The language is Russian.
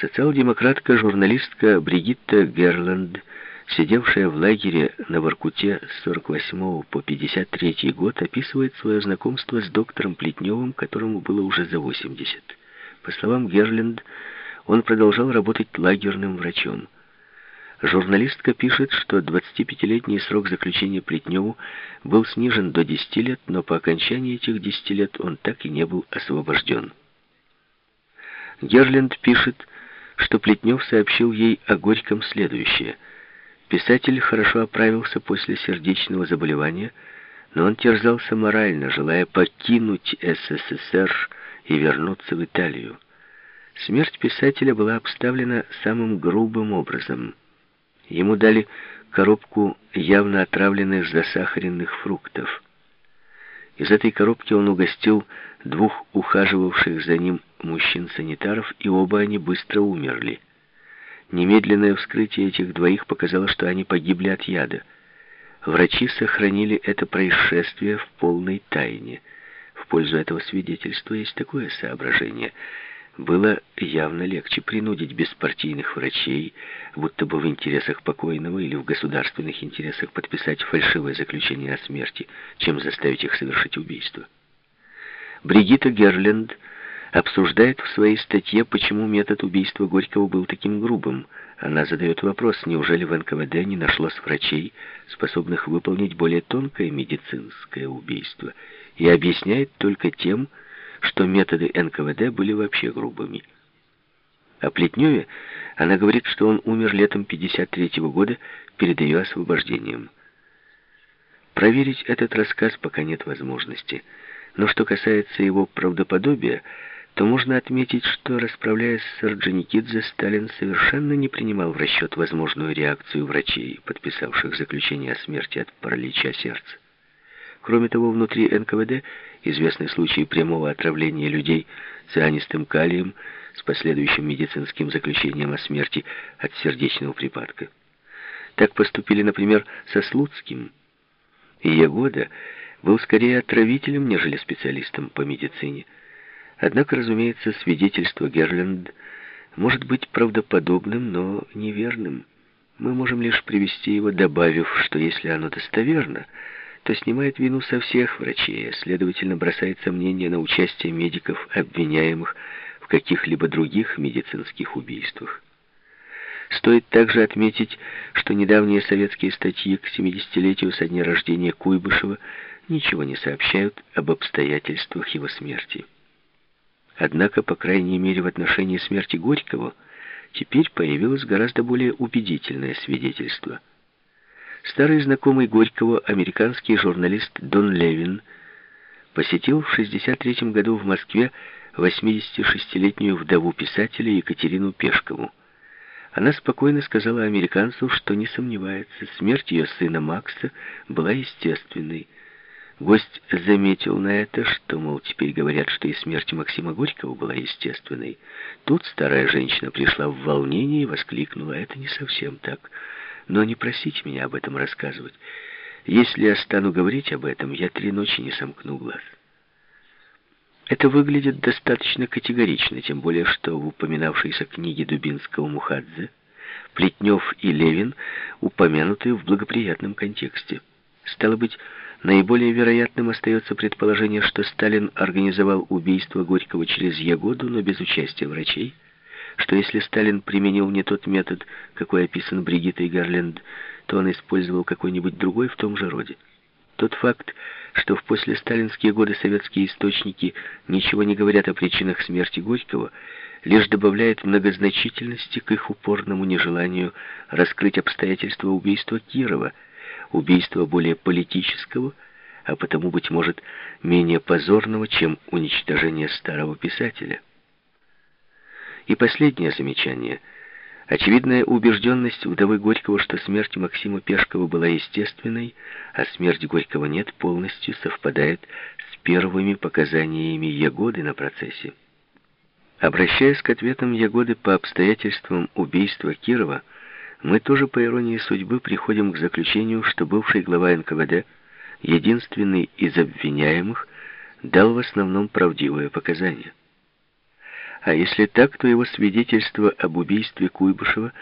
Социал-демократка-журналистка Бригитта Герланд, сидевшая в лагере на Воркуте с 48 по 53 год, описывает свое знакомство с доктором Плетневым, которому было уже за 80. По словам Герленд, он продолжал работать лагерным врачом. Журналистка пишет, что 25-летний срок заключения Плетневу был снижен до 10 лет, но по окончании этих 10 лет он так и не был освобожден. Герленд пишет, что Плетнев сообщил ей о Горьком следующее. Писатель хорошо оправился после сердечного заболевания, но он терзался морально, желая покинуть СССР и вернуться в Италию. Смерть писателя была обставлена самым грубым образом – Ему дали коробку явно отравленных засахаренных фруктов. Из этой коробки он угостил двух ухаживавших за ним мужчин-санитаров, и оба они быстро умерли. Немедленное вскрытие этих двоих показало, что они погибли от яда. Врачи сохранили это происшествие в полной тайне. В пользу этого свидетельства есть такое соображение – было явно легче принудить беспартийных врачей, будто бы в интересах покойного или в государственных интересах подписать фальшивое заключение о смерти, чем заставить их совершить убийство. Бригитта Герленд обсуждает в своей статье, почему метод убийства Горького был таким грубым. Она задает вопрос, неужели в НКВД не нашлось врачей, способных выполнить более тонкое медицинское убийство, и объясняет только тем, что что методы НКВД были вообще грубыми. О Плетневе она говорит, что он умер летом 53 -го года перед ее освобождением. Проверить этот рассказ пока нет возможности, но что касается его правдоподобия, то можно отметить, что, расправляясь с Орджоникидзе, Сталин совершенно не принимал в расчет возможную реакцию врачей, подписавших заключение о смерти от паралича сердца. Кроме того, внутри НКВД известны случаи прямого отравления людей цианистым калием с последующим медицинским заключением о смерти от сердечного припадка. Так поступили, например, со Слуцким. И Ягода был скорее отравителем, нежели специалистом по медицине. Однако, разумеется, свидетельство Герленд может быть правдоподобным, но неверным. Мы можем лишь привести его, добавив, что если оно достоверно, то снимает вину со всех врачей, а следовательно бросает сомнения на участие медиков, обвиняемых в каких-либо других медицинских убийствах. Стоит также отметить, что недавние советские статьи к 70-летию со дня рождения Куйбышева ничего не сообщают об обстоятельствах его смерти. Однако, по крайней мере, в отношении смерти Горького теперь появилось гораздо более убедительное свидетельство – Старый знакомый Горького, американский журналист Дон Левин, посетил в 63 году в Москве 86-летнюю вдову писателя Екатерину Пешкову. Она спокойно сказала американцу, что не сомневается, смерть ее сына Макса была естественной. Гость заметил на это, что, мол, теперь говорят, что и смерть Максима Горького была естественной. Тут старая женщина пришла в волнение и воскликнула, это не совсем так но не просите меня об этом рассказывать. Если я стану говорить об этом, я три ночи не сомкну глаз. Это выглядит достаточно категорично, тем более, что в упоминавшейся книге Дубинского Мухадзе Плетнев и Левин упомянуты в благоприятном контексте. Стало быть, наиболее вероятным остается предположение, что Сталин организовал убийство Горького через Ягоду, но без участия врачей, что если Сталин применил не тот метод, какой описан Бригиттой Гарленд, то он использовал какой-нибудь другой в том же роде. Тот факт, что в послесталинские годы советские источники ничего не говорят о причинах смерти Горького, лишь добавляет многозначительности к их упорному нежеланию раскрыть обстоятельства убийства Кирова, убийства более политического, а потому, быть может, менее позорного, чем уничтожение старого писателя. И последнее замечание. Очевидная убежденность вдовы Горького, что смерть Максима Пешкова была естественной, а смерть Горького нет, полностью совпадает с первыми показаниями Ягоды на процессе. Обращаясь к ответам Ягоды по обстоятельствам убийства Кирова, мы тоже, по иронии судьбы, приходим к заключению, что бывший глава НКВД, единственный из обвиняемых, дал в основном правдивые показания. А если так, то его свидетельство об убийстве Куйбышева